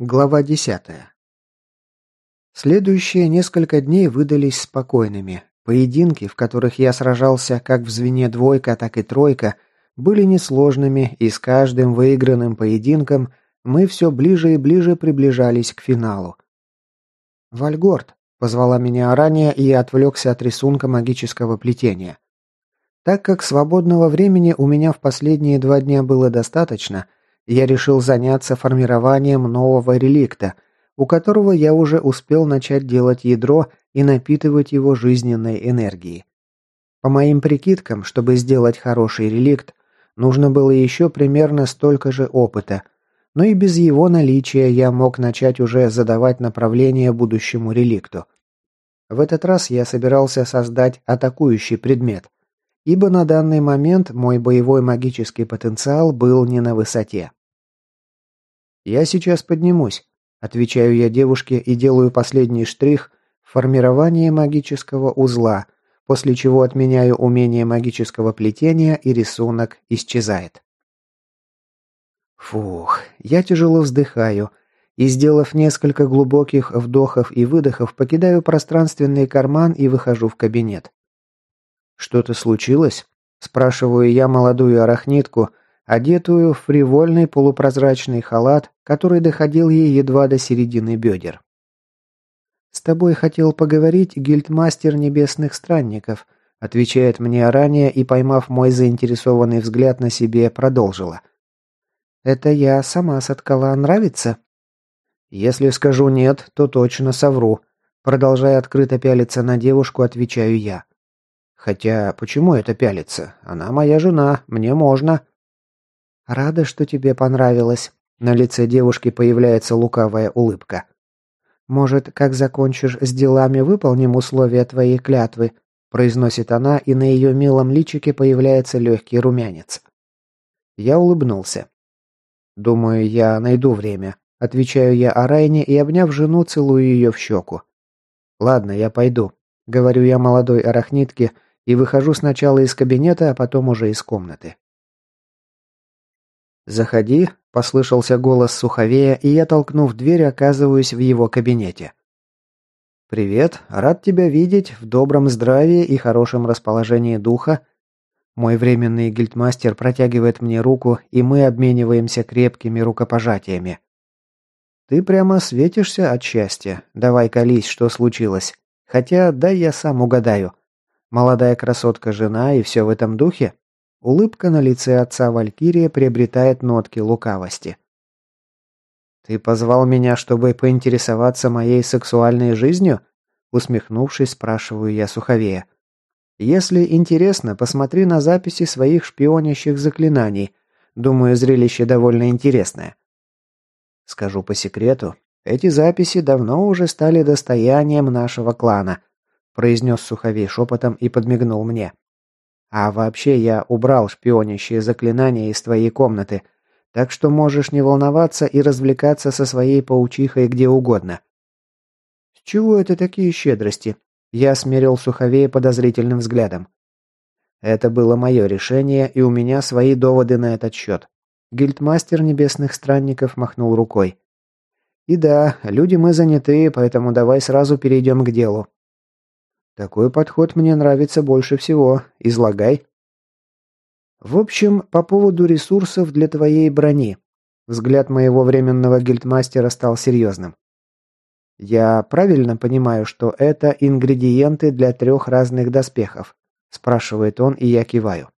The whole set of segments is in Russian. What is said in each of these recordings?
Глава 10. Следующие несколько дней выдались спокойными. Поединки, в которых я сражался как в звене двойка, так и тройка, были несложными, и с каждым выигранным поединком мы все ближе и ближе приближались к финалу. «Вальгорд», — позвала меня ранее и отвлекся от рисунка магического плетения. Так как свободного времени у меня в последние два дня было достаточно — я решил заняться формированием нового реликта, у которого я уже успел начать делать ядро и напитывать его жизненной энергией. По моим прикидкам, чтобы сделать хороший реликт, нужно было еще примерно столько же опыта, но и без его наличия я мог начать уже задавать направление будущему реликту. В этот раз я собирался создать атакующий предмет, ибо на данный момент мой боевой магический потенциал был не на высоте. «Я сейчас поднимусь», – отвечаю я девушке и делаю последний штрих – формирование магического узла, после чего отменяю умение магического плетения и рисунок исчезает. Фух, я тяжело вздыхаю и, сделав несколько глубоких вдохов и выдохов, покидаю пространственный карман и выхожу в кабинет. «Что-то случилось?» – спрашиваю я молодую арахнитку, одетую в фривольный полупрозрачный халат, который доходил ей едва до середины бедер. «С тобой хотел поговорить гильдмастер небесных странников», отвечает мне ранее и, поймав мой заинтересованный взгляд на себе, продолжила. «Это я сама соткала, нравится?» «Если скажу нет, то точно совру», продолжая открыто пялиться на девушку, отвечаю я. «Хотя, почему это пялиться? Она моя жена, мне можно». «Рада, что тебе понравилось». На лице девушки появляется лукавая улыбка. «Может, как закончишь с делами, выполним условия твоей клятвы?» произносит она, и на ее милом личике появляется легкий румянец. Я улыбнулся. «Думаю, я найду время», — отвечаю я Арайне и, обняв жену, целую ее в щеку. «Ладно, я пойду», — говорю я молодой арахнитке и выхожу сначала из кабинета, а потом уже из комнаты. «Заходи», – послышался голос Суховея, и я, толкнув дверь, оказываюсь в его кабинете. «Привет, рад тебя видеть в добром здравии и хорошем расположении духа». Мой временный гильдмастер протягивает мне руку, и мы обмениваемся крепкими рукопожатиями. «Ты прямо светишься от счастья. Давай колись, что случилось. Хотя, дай я сам угадаю. Молодая красотка-жена и все в этом духе?» Улыбка на лице отца Валькирия приобретает нотки лукавости. «Ты позвал меня, чтобы поинтересоваться моей сексуальной жизнью?» Усмехнувшись, спрашиваю я Суховея. «Если интересно, посмотри на записи своих шпионящих заклинаний. Думаю, зрелище довольно интересное». Скажу по секрету, эти записи давно уже стали достоянием нашего клана, произнес Суховей шепотом и подмигнул мне. А вообще я убрал шпионящие заклинания из твоей комнаты, так что можешь не волноваться и развлекаться со своей паучихой где угодно. С чего это такие щедрости? Я смерил Суховея подозрительным взглядом. Это было мое решение, и у меня свои доводы на этот счет. Гильдмастер небесных странников махнул рукой. И да, люди мы заняты, поэтому давай сразу перейдем к делу. Такой подход мне нравится больше всего. Излагай. В общем, по поводу ресурсов для твоей брони. Взгляд моего временного гильдмастера стал серьезным. Я правильно понимаю, что это ингредиенты для трех разных доспехов? Спрашивает он, и я киваю.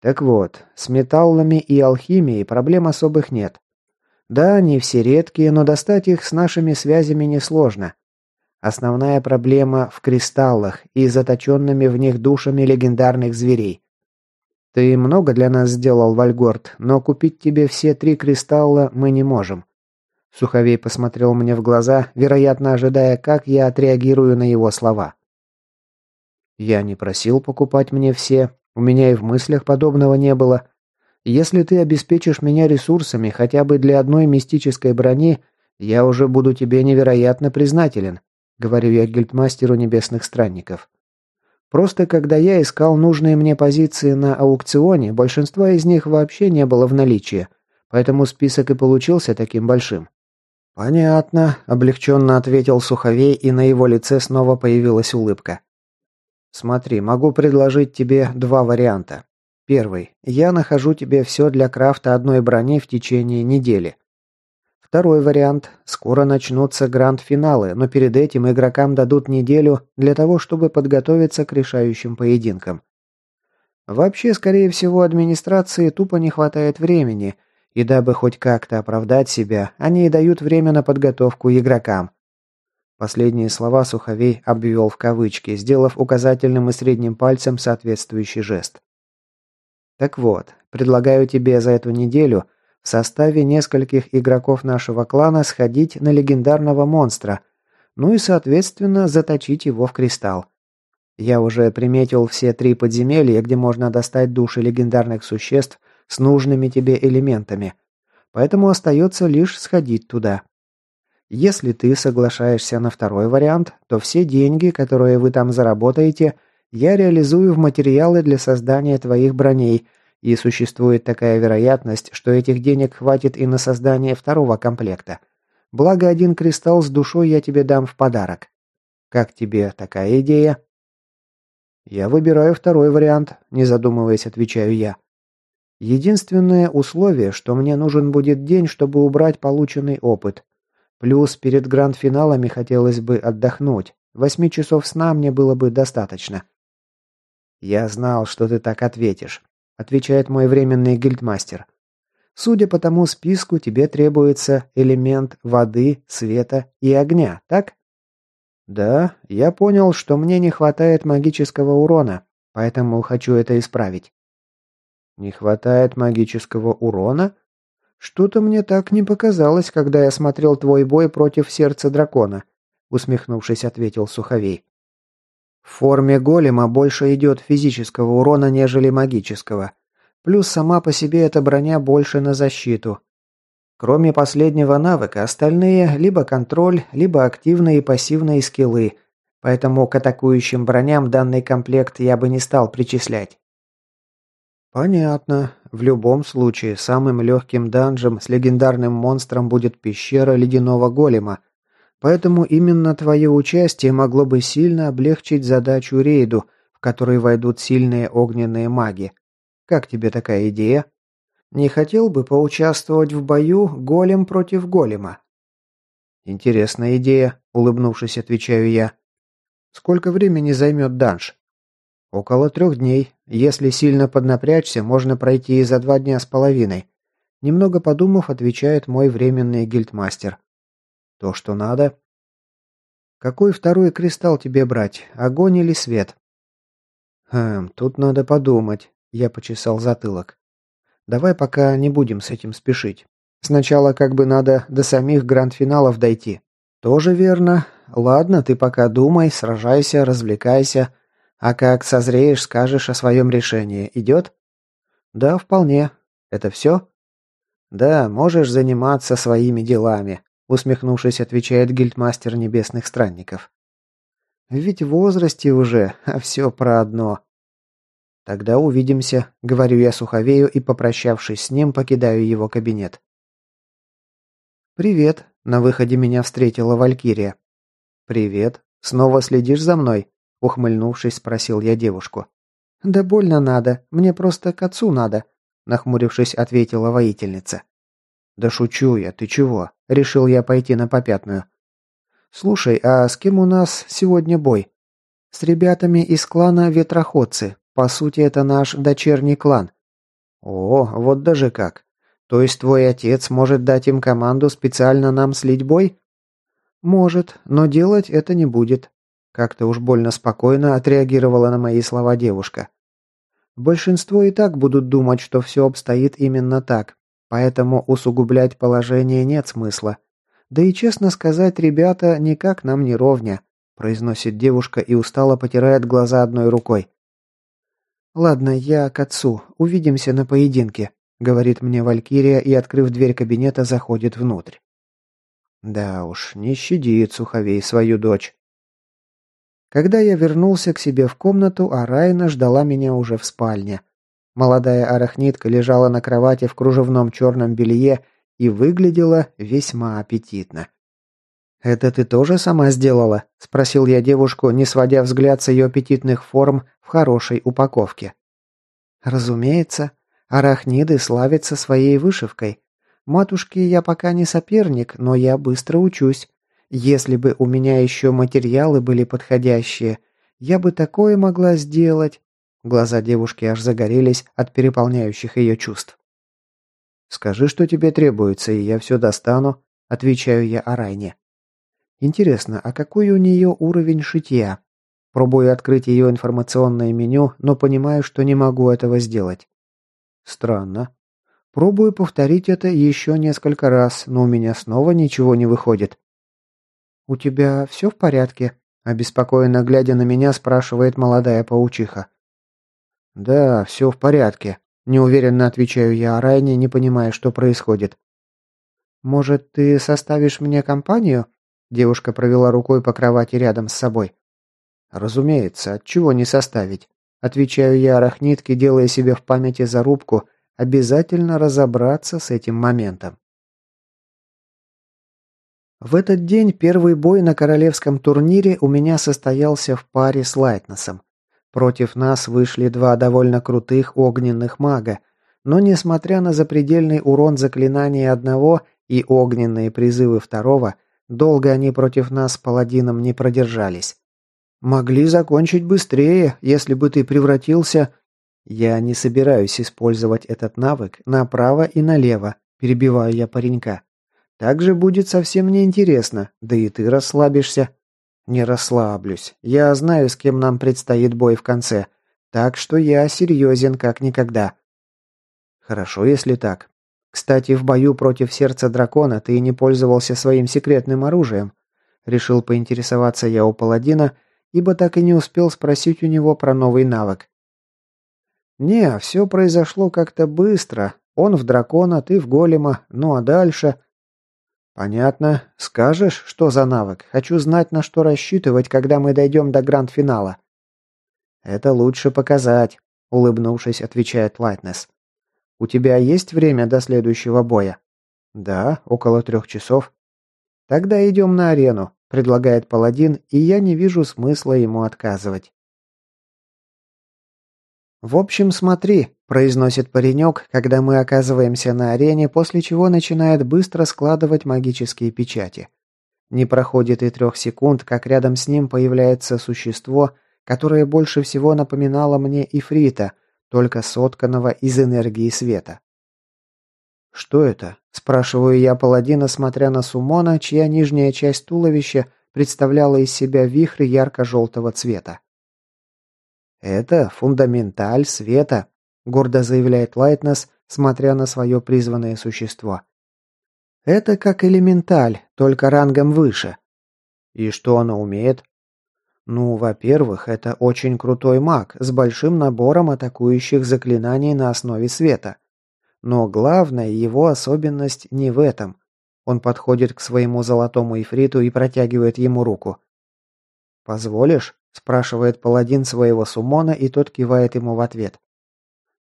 Так вот, с металлами и алхимией проблем особых нет. Да, они все редкие, но достать их с нашими связями несложно. Основная проблема в кристаллах и заточенными в них душами легендарных зверей. Ты много для нас сделал, Вальгорд, но купить тебе все три кристалла мы не можем. Суховей посмотрел мне в глаза, вероятно, ожидая, как я отреагирую на его слова. Я не просил покупать мне все, у меня и в мыслях подобного не было. Если ты обеспечишь меня ресурсами хотя бы для одной мистической брони, я уже буду тебе невероятно признателен говорю я гильдмастеру небесных странников. Просто когда я искал нужные мне позиции на аукционе, большинства из них вообще не было в наличии, поэтому список и получился таким большим. «Понятно», – облегченно ответил Суховей, и на его лице снова появилась улыбка. «Смотри, могу предложить тебе два варианта. Первый. Я нахожу тебе все для крафта одной брони в течение недели. Второй вариант. Скоро начнутся гранд-финалы, но перед этим игрокам дадут неделю для того, чтобы подготовиться к решающим поединкам. Вообще, скорее всего, администрации тупо не хватает времени, и дабы хоть как-то оправдать себя, они и дают время на подготовку игрокам. Последние слова Суховей обвел в кавычки, сделав указательным и средним пальцем соответствующий жест. Так вот, предлагаю тебе за эту неделю – в составе нескольких игроков нашего клана сходить на легендарного монстра, ну и, соответственно, заточить его в кристалл. Я уже приметил все три подземелья, где можно достать души легендарных существ с нужными тебе элементами, поэтому остается лишь сходить туда. Если ты соглашаешься на второй вариант, то все деньги, которые вы там заработаете, я реализую в материалы для создания твоих броней – и существует такая вероятность, что этих денег хватит и на создание второго комплекта. Благо, один кристалл с душой я тебе дам в подарок. Как тебе такая идея? Я выбираю второй вариант, не задумываясь, отвечаю я. Единственное условие, что мне нужен будет день, чтобы убрать полученный опыт. Плюс перед гранд-финалами хотелось бы отдохнуть. Восьми часов сна мне было бы достаточно. Я знал, что ты так ответишь отвечает мой временный гильдмастер. Судя по тому списку, тебе требуется элемент воды, света и огня, так? Да, я понял, что мне не хватает магического урона, поэтому хочу это исправить. Не хватает магического урона? Что-то мне так не показалось, когда я смотрел твой бой против сердца дракона, усмехнувшись, ответил Суховей. В форме голема больше идет физического урона, нежели магического. Плюс сама по себе эта броня больше на защиту. Кроме последнего навыка, остальные либо контроль, либо активные и пассивные скиллы, поэтому к атакующим броням данный комплект я бы не стал причислять. Понятно. В любом случае, самым легким данжем с легендарным монстром будет пещера ледяного голема – Поэтому именно твое участие могло бы сильно облегчить задачу рейду, в который войдут сильные огненные маги. Как тебе такая идея? Не хотел бы поучаствовать в бою голем против голема? Интересная идея, улыбнувшись, отвечаю я. Сколько времени займет данж? Около трех дней. Если сильно поднапрячься, можно пройти и за два дня с половиной. Немного подумав, отвечает мой временный гильдмастер. То, что надо. Какой второй кристалл тебе брать, огонь или свет? Хм, тут надо подумать. Я почесал затылок. Давай пока не будем с этим спешить. Сначала как бы надо до самих гранд-финалов дойти. Тоже верно. Ладно, ты пока думай, сражайся, развлекайся. А как созреешь, скажешь о своем решении. Идет? Да, вполне. Это все? Да, можешь заниматься своими делами усмехнувшись, отвечает гильдмастер небесных странников. Ведь в возрасте уже, а все про одно. Тогда увидимся, говорю я Суховею и, попрощавшись с ним, покидаю его кабинет. Привет, на выходе меня встретила Валькирия. Привет. Снова следишь за мной? ухмыльнувшись, спросил я девушку. Да больно надо, мне просто к отцу надо, нахмурившись, ответила воительница. «Да шучу я, ты чего?» Решил я пойти на попятную. «Слушай, а с кем у нас сегодня бой?» «С ребятами из клана Ветроходцы. По сути, это наш дочерний клан». «О, вот даже как. То есть твой отец может дать им команду специально нам слить бой?» «Может, но делать это не будет», – как-то уж больно спокойно отреагировала на мои слова девушка. «Большинство и так будут думать, что все обстоит именно так, Поэтому усугублять положение нет смысла. Да и честно сказать, ребята никак нам не ровня, произносит девушка и устало потирает глаза одной рукой. Ладно, я к отцу. Увидимся на поединке, говорит мне Валькирия и, открыв дверь кабинета, заходит внутрь. Да уж, не щадит Суховей свою дочь. Когда я вернулся к себе в комнату, Арайна ждала меня уже в спальне. Молодая арахнитка лежала на кровати в кружевном черном белье и выглядела весьма аппетитно. «Это ты тоже сама сделала?» – спросил я девушку, не сводя взгляд с ее аппетитных форм в хорошей упаковке. «Разумеется. Арахниды славятся своей вышивкой. Матушке я пока не соперник, но я быстро учусь. Если бы у меня еще материалы были подходящие, я бы такое могла сделать». Глаза девушки аж загорелись от переполняющих ее чувств. «Скажи, что тебе требуется, и я все достану», – отвечаю я Арайне. Интересно, а какой у нее уровень шитья? Пробую открыть ее информационное меню, но понимаю, что не могу этого сделать. Странно. Пробую повторить это еще несколько раз, но у меня снова ничего не выходит. «У тебя все в порядке?» Обеспокоенно глядя на меня, спрашивает молодая паучиха. «Да, все в порядке», – неуверенно отвечаю я Райне, не понимая, что происходит. «Может, ты составишь мне компанию?» Девушка провела рукой по кровати рядом с собой. «Разумеется, от чего не составить?» Отвечаю я арахнитке, делая себе в памяти зарубку, обязательно разобраться с этим моментом. В этот день первый бой на королевском турнире у меня состоялся в паре с Лайтнесом. Против нас вышли два довольно крутых огненных мага, но несмотря на запредельный урон заклинания одного и огненные призывы второго, Долго они против нас с паладином не продержались. Могли закончить быстрее, если бы ты превратился... Я не собираюсь использовать этот навык направо и налево, перебиваю я паренька. Так же будет совсем неинтересно, да и ты расслабишься. Не расслаблюсь. Я знаю, с кем нам предстоит бой в конце. Так что я серьезен как никогда. Хорошо, если так. Кстати, в бою против сердца дракона ты не пользовался своим секретным оружием. Решил поинтересоваться я у паладина, ибо так и не успел спросить у него про новый навык. «Не, все произошло как-то быстро. Он в дракона, ты в голема, ну а дальше...» «Понятно. Скажешь, что за навык? Хочу знать, на что рассчитывать, когда мы дойдем до гранд-финала». «Это лучше показать», — улыбнувшись, отвечает Лайтнес. «У тебя есть время до следующего боя?» «Да, около трех часов». «Тогда идем на арену», – предлагает паладин, и я не вижу смысла ему отказывать. «В общем, смотри», – произносит паренек, когда мы оказываемся на арене, после чего начинает быстро складывать магические печати. Не проходит и трех секунд, как рядом с ним появляется существо, которое больше всего напоминало мне Ифрита, только сотканного из энергии света. «Что это?» – спрашиваю я паладина, смотря на Сумона, чья нижняя часть туловища представляла из себя вихрь ярко-желтого цвета. «Это фундаменталь света», – гордо заявляет Лайтнес, смотря на свое призванное существо. «Это как элементаль, только рангом выше». «И что оно умеет?» Ну, во-первых, это очень крутой маг с большим набором атакующих заклинаний на основе света. Но главная его особенность не в этом. Он подходит к своему золотому ифриту и протягивает ему руку. «Позволишь?» – спрашивает паладин своего сумона, и тот кивает ему в ответ.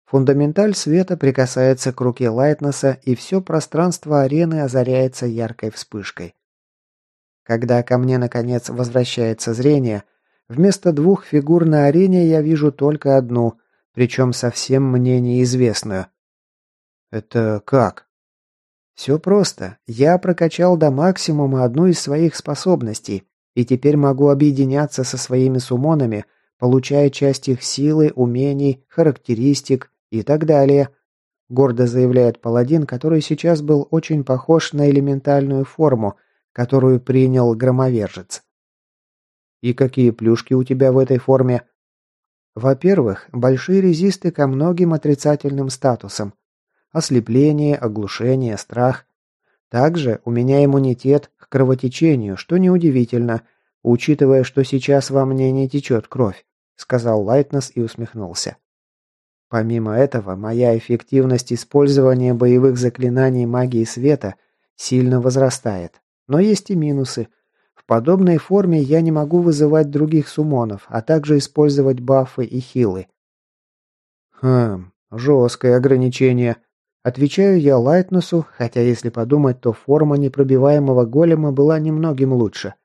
Фундаменталь света прикасается к руке Лайтнесса, и все пространство арены озаряется яркой вспышкой. Когда ко мне, наконец, возвращается зрение, вместо двух фигур на арене я вижу только одну, причем совсем мне неизвестную. Это как? Все просто. Я прокачал до максимума одну из своих способностей, и теперь могу объединяться со своими сумонами, получая часть их силы, умений, характеристик и так далее. Гордо заявляет паладин, который сейчас был очень похож на элементальную форму – которую принял громовержец. И какие плюшки у тебя в этой форме? Во-первых, большие резисты ко многим отрицательным статусам. Ослепление, оглушение, страх. Также у меня иммунитет к кровотечению, что неудивительно, учитывая, что сейчас во мне не течет кровь, сказал Лайтнес и усмехнулся. Помимо этого, моя эффективность использования боевых заклинаний магии света сильно возрастает. Но есть и минусы. В подобной форме я не могу вызывать других сумонов, а также использовать бафы и хилы. Хм, жесткое ограничение. Отвечаю я Лайтнесу, хотя если подумать, то форма непробиваемого голема была немногим лучше.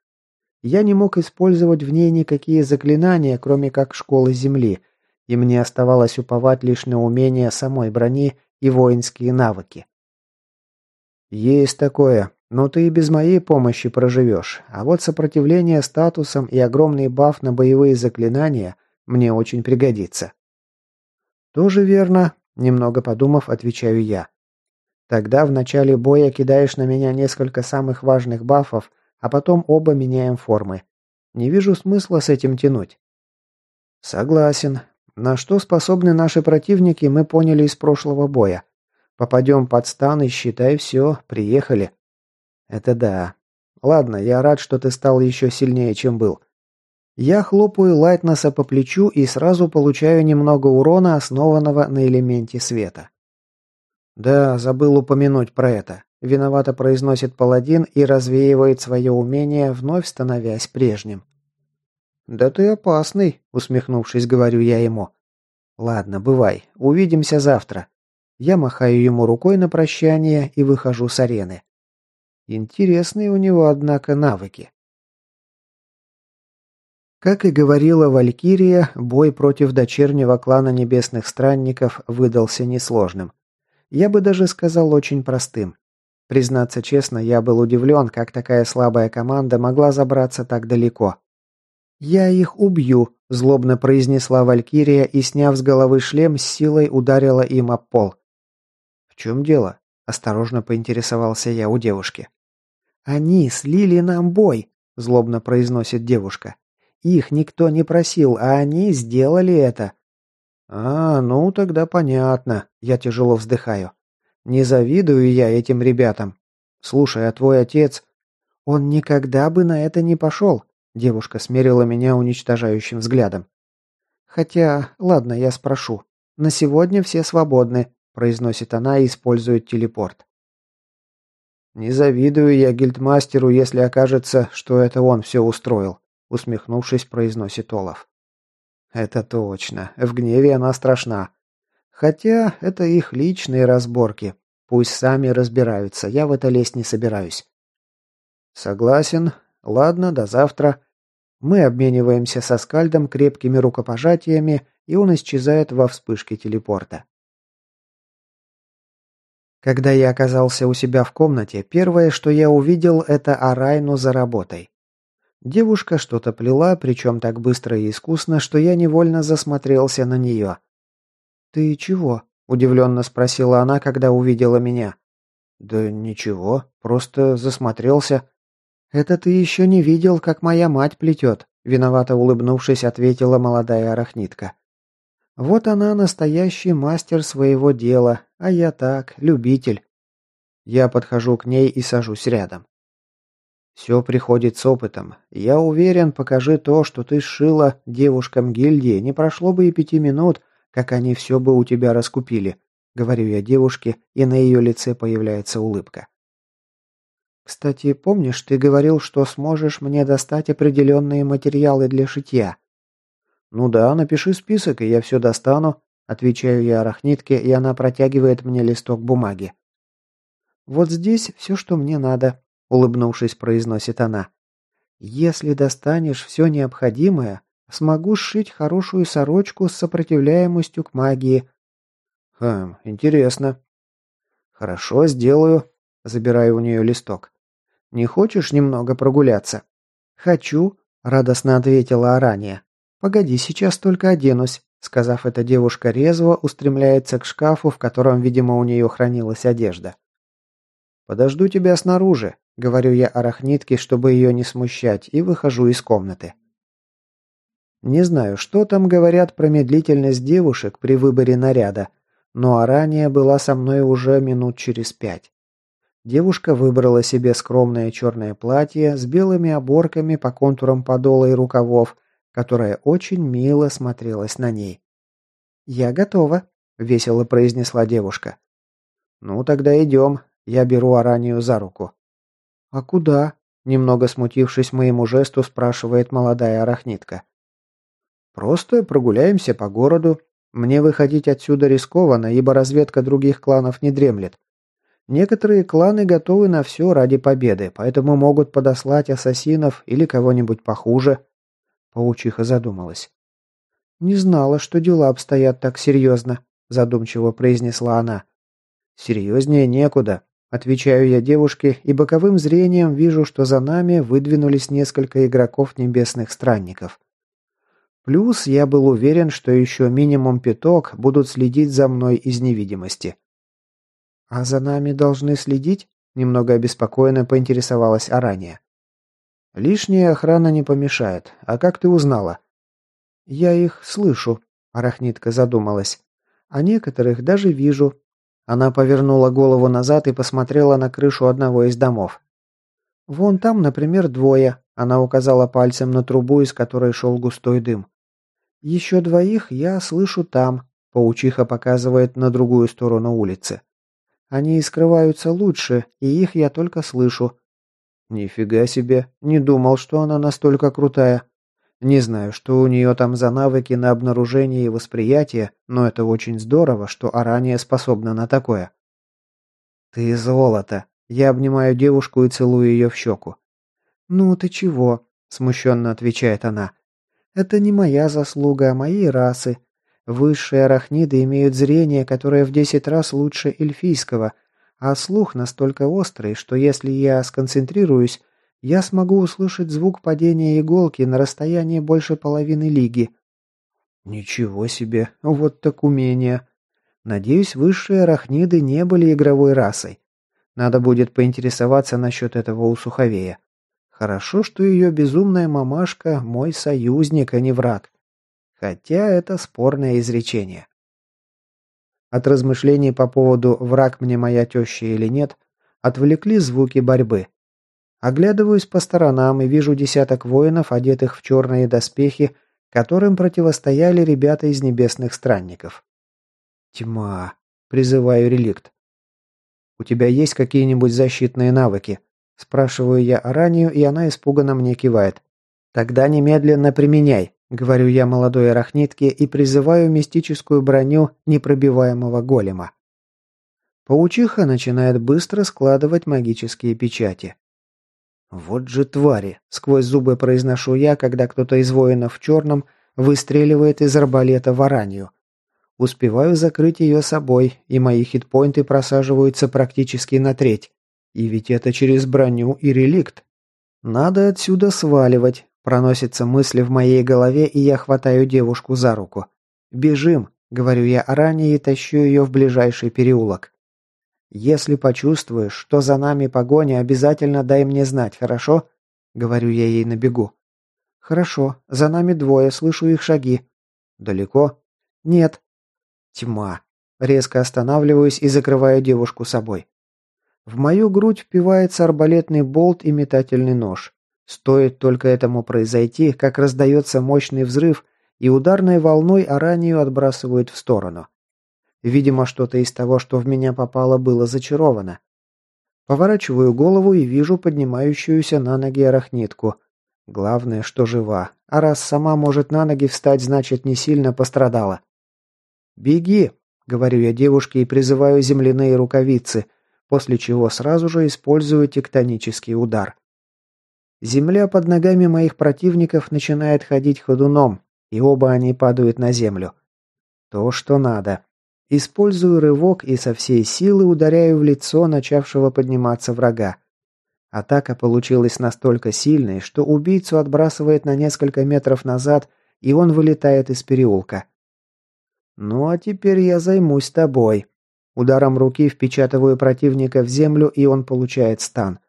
Я не мог использовать в ней никакие заклинания, кроме как школы земли, и мне оставалось уповать лишь на умения самой брони и воинские навыки. «Есть такое, но ты и без моей помощи проживешь, а вот сопротивление статусам и огромный баф на боевые заклинания мне очень пригодится». «Тоже верно», Немного подумав, отвечаю я. Тогда в начале боя кидаешь на меня несколько самых важных бафов, а потом оба меняем формы. Не вижу смысла с этим тянуть. Согласен. На что способны наши противники, мы поняли из прошлого боя. Попадем под стан и считай все, приехали. Это да. Ладно, я рад, что ты стал еще сильнее, чем был. Я хлопаю Лайтнеса по плечу и сразу получаю немного урона, основанного на элементе света. «Да, забыл упомянуть про это», — виновато произносит паладин и развеивает свое умение, вновь становясь прежним. «Да ты опасный», — усмехнувшись, говорю я ему. «Ладно, бывай, увидимся завтра». Я махаю ему рукой на прощание и выхожу с арены. Интересные у него, однако, навыки. Как и говорила Валькирия, бой против дочернего клана Небесных Странников выдался несложным. Я бы даже сказал очень простым. Признаться честно, я был удивлен, как такая слабая команда могла забраться так далеко. «Я их убью», – злобно произнесла Валькирия и, сняв с головы шлем, с силой ударила им об пол. «В чем дело?» – осторожно поинтересовался я у девушки. «Они слили нам бой», – злобно произносит девушка. Их никто не просил, а они сделали это. А, ну тогда понятно. Я тяжело вздыхаю. Не завидую я этим ребятам. Слушай, а твой отец... Он никогда бы на это не пошел. Девушка смерила меня уничтожающим взглядом. Хотя, ладно, я спрошу. На сегодня все свободны, произносит она и использует телепорт. Не завидую я гильдмастеру, если окажется, что это он все устроил усмехнувшись, произносит Олаф. Это точно. В гневе она страшна. Хотя это их личные разборки. Пусть сами разбираются, я в это лезть не собираюсь. Согласен. Ладно, до завтра. Мы обмениваемся со Скальдом крепкими рукопожатиями, и он исчезает во вспышке телепорта. Когда я оказался у себя в комнате, первое, что я увидел, это Арайну за работой. Девушка что-то плела, причем так быстро и искусно, что я невольно засмотрелся на нее. «Ты чего?» – удивленно спросила она, когда увидела меня. «Да ничего, просто засмотрелся». «Это ты еще не видел, как моя мать плетет», – виновато улыбнувшись, ответила молодая арахнитка. «Вот она настоящий мастер своего дела, а я так, любитель». Я подхожу к ней и сажусь рядом. Все приходит с опытом. Я уверен, покажи то, что ты сшила девушкам гильдии, не прошло бы и пяти минут, как они все бы у тебя раскупили. Говорю я девушке, и на ее лице появляется улыбка. Кстати, помнишь, ты говорил, что сможешь мне достать определенные материалы для шитья? Ну да, напиши список, и я все достану. Отвечаю я арахнитке, и она протягивает мне листок бумаги. Вот здесь все, что мне надо улыбнувшись, произносит она. Если достанешь все необходимое, смогу сшить хорошую сорочку с сопротивляемостью к магии. Хм, интересно. Хорошо, сделаю. Забираю у нее листок. Не хочешь немного прогуляться? Хочу, радостно ответила Арания. Погоди, сейчас только оденусь. Сказав это, девушка резво устремляется к шкафу, в котором, видимо, у нее хранилась одежда. «Подожду тебя снаружи», — говорю я арахнитке, чтобы ее не смущать, и выхожу из комнаты. Не знаю, что там говорят про медлительность девушек при выборе наряда, но Арания была со мной уже минут через пять. Девушка выбрала себе скромное черное платье с белыми оборками по контурам подола и рукавов, которое очень мило смотрелось на ней. «Я готова», — весело произнесла девушка. «Ну, тогда идем. Я беру Аранию за руку. «А куда?» – немного смутившись моему жесту, спрашивает молодая арахнитка. «Просто прогуляемся по городу. Мне выходить отсюда рискованно, ибо разведка других кланов не дремлет. Некоторые кланы готовы на все ради победы, поэтому могут подослать ассасинов или кого-нибудь похуже. Паучиха задумалась. «Не знала, что дела обстоят так серьезно», – задумчиво произнесла она. «Серьезнее некуда», – отвечаю я девушке, и боковым зрением вижу, что за нами выдвинулись несколько игроков небесных странников. Плюс я был уверен, что еще минимум пяток будут следить за мной из невидимости. «А за нами должны следить?» – немного обеспокоенно поинтересовалась Аранья. «Лишняя охрана не помешает. А как ты узнала?» «Я их слышу», – арахнитка задумалась. «А некоторых даже вижу». Она повернула голову назад и посмотрела на крышу одного из домов. «Вон там, например, двое», – она указала пальцем на трубу, из которой шел густой дым. «Еще двоих я слышу там», – паучиха показывает на другую сторону улицы. Они скрываются лучше, и их я только слышу. Нифига себе, не думал, что она настолько крутая. Не знаю, что у нее там за навыки на обнаружение и восприятие, но это очень здорово, что Арания способна на такое. Ты золото. Я обнимаю девушку и целую ее в щеку. Ну ты чего? Смущенно отвечает она. Это не моя заслуга, а моей расы. Высшие арахниды имеют зрение, которое в десять раз лучше эльфийского, а слух настолько острый, что если я сконцентрируюсь, я смогу услышать звук падения иголки на расстоянии больше половины лиги. Ничего себе, вот так умение. Надеюсь, высшие арахниды не были игровой расой. Надо будет поинтересоваться насчет этого у Суховея. Хорошо, что ее безумная мамашка мой союзник, а не враг. Хотя это спорное изречение. От размышлений по поводу «враг мне моя теща или нет» отвлекли звуки борьбы. Оглядываюсь по сторонам и вижу десяток воинов, одетых в черные доспехи, которым противостояли ребята из небесных странников. «Тьма!» – призываю реликт. «У тебя есть какие-нибудь защитные навыки?» – спрашиваю я Аранию, и она испуганно мне кивает. «Тогда немедленно применяй», Говорю я молодой арахнитке и призываю мистическую броню непробиваемого голема. Паучиха начинает быстро складывать магические печати. «Вот же твари!» – сквозь зубы произношу я, когда кто-то из воинов в черном выстреливает из арбалета в аранью. Успеваю закрыть ее собой, и мои хитпоинты просаживаются практически на треть. И ведь это через броню и реликт. Надо отсюда сваливать, Проносятся мысли в моей голове, и я хватаю девушку за руку. «Бежим!» — говорю я ранее и тащу ее в ближайший переулок. «Если почувствуешь, что за нами погоня, обязательно дай мне знать, хорошо?» — говорю я ей на бегу. «Хорошо. За нами двое, слышу их шаги». «Далеко?» «Нет». «Тьма». Резко останавливаюсь и закрываю девушку собой. В мою грудь впивается арбалетный болт и метательный нож. Стоит только этому произойти, как раздается мощный взрыв, и ударной волной аранию отбрасывают в сторону. Видимо, что-то из того, что в меня попало, было зачаровано. Поворачиваю голову и вижу поднимающуюся на ноги арахнитку. Главное, что жива. А раз сама может на ноги встать, значит, не сильно пострадала. «Беги!» — говорю я девушке и призываю земляные рукавицы, после чего сразу же использую тектонический удар. Земля под ногами моих противников начинает ходить ходуном, и оба они падают на землю. То, что надо. Использую рывок и со всей силы ударяю в лицо начавшего подниматься врага. Атака получилась настолько сильной, что убийцу отбрасывает на несколько метров назад, и он вылетает из переулка. «Ну а теперь я займусь тобой». Ударом руки впечатываю противника в землю, и он получает стан.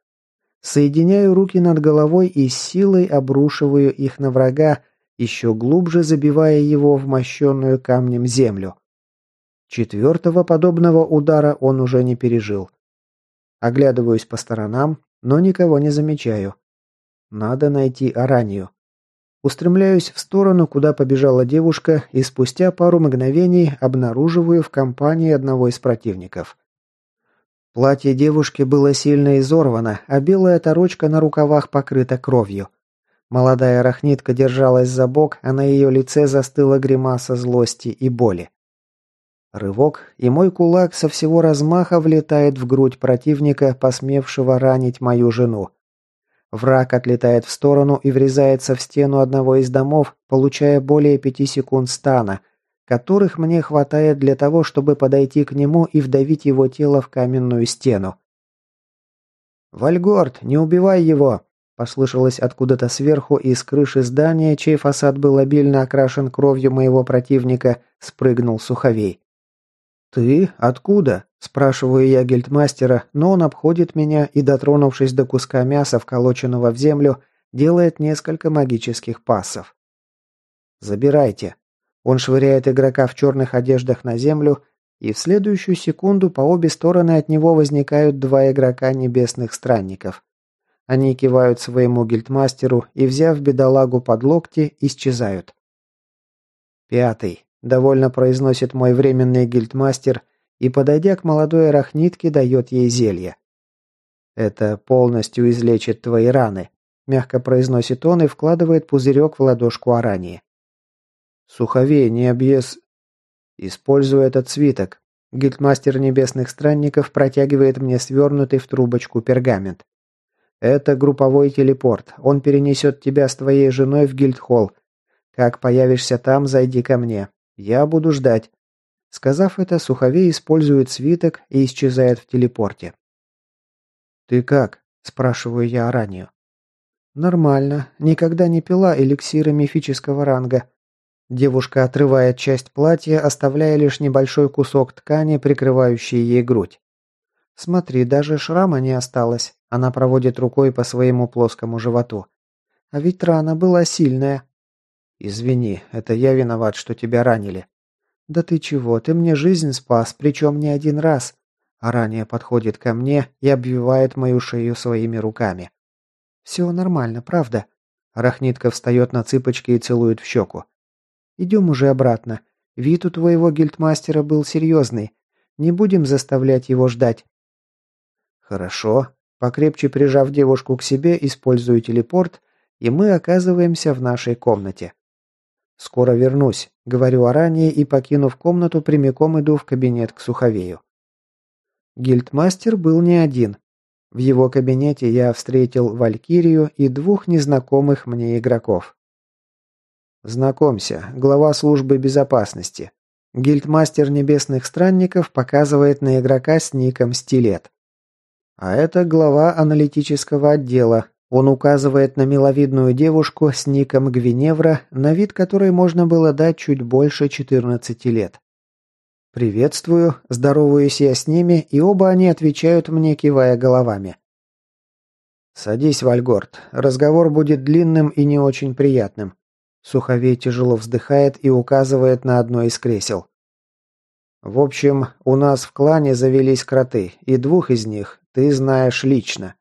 Соединяю руки над головой и силой обрушиваю их на врага, еще глубже забивая его в мощенную камнем землю. Четвертого подобного удара он уже не пережил. Оглядываюсь по сторонам, но никого не замечаю. Надо найти Аранию. Устремляюсь в сторону, куда побежала девушка, и спустя пару мгновений обнаруживаю в компании одного из противников. Платье девушки было сильно изорвано, а белая торочка на рукавах покрыта кровью. Молодая рахнитка держалась за бок, а на ее лице застыла гримаса злости и боли. Рывок, и мой кулак со всего размаха влетает в грудь противника, посмевшего ранить мою жену. Враг отлетает в сторону и врезается в стену одного из домов, получая более пяти секунд стана, которых мне хватает для того, чтобы подойти к нему и вдавить его тело в каменную стену. «Вальгорд, не убивай его!» Послышалось откуда-то сверху из крыши здания, чей фасад был обильно окрашен кровью моего противника, спрыгнул Суховей. «Ты? Откуда?» – спрашиваю я гильдмастера, но он обходит меня и, дотронувшись до куска мяса, вколоченного в землю, делает несколько магических пассов. «Забирайте». Он швыряет игрока в черных одеждах на землю, и в следующую секунду по обе стороны от него возникают два игрока небесных странников. Они кивают своему гильдмастеру и, взяв бедолагу под локти, исчезают. Пятый. Довольно произносит мой временный гильдмастер и, подойдя к молодой арахнитке, дает ей зелье. «Это полностью излечит твои раны», – мягко произносит он и вкладывает пузырек в ладошку Арании. «Суховей, не объез...» «Используй этот свиток». Гильдмастер небесных странников протягивает мне свернутый в трубочку пергамент. «Это групповой телепорт. Он перенесет тебя с твоей женой в гильдхолл. Как появишься там, зайди ко мне. Я буду ждать». Сказав это, Суховей использует свиток и исчезает в телепорте. «Ты как?» – спрашиваю я Аранию. «Нормально. Никогда не пила эликсира мифического ранга. Девушка отрывает часть платья, оставляя лишь небольшой кусок ткани, прикрывающий ей грудь. Смотри, даже шрама не осталось. Она проводит рукой по своему плоскому животу. А ведь рана была сильная. Извини, это я виноват, что тебя ранили. Да ты чего, ты мне жизнь спас, причем не один раз. А ранее подходит ко мне и обвивает мою шею своими руками. Все нормально, правда? Рахнитка встает на цыпочки и целует в щеку. Идем уже обратно. Вид у твоего гильдмастера был серьезный. Не будем заставлять его ждать. Хорошо. Покрепче прижав девушку к себе, использую телепорт, и мы оказываемся в нашей комнате. «Скоро вернусь», — говорю Арании и, покинув комнату, прямиком иду в кабинет к Суховею. Гильдмастер был не один. В его кабинете я встретил Валькирию и двух незнакомых мне игроков. Знакомься, глава службы безопасности. Гильдмастер небесных странников показывает на игрока с ником Стилет. А это глава аналитического отдела. Он указывает на миловидную девушку с ником Гвиневра, на вид которой можно было дать чуть больше 14 лет. Приветствую, здороваюсь я с ними, и оба они отвечают мне, кивая головами. Садись, Вальгорд. Разговор будет длинным и не очень приятным. Суховей тяжело вздыхает и указывает на одно из кресел. В общем, у нас в клане завелись кроты, и двух из них ты знаешь лично.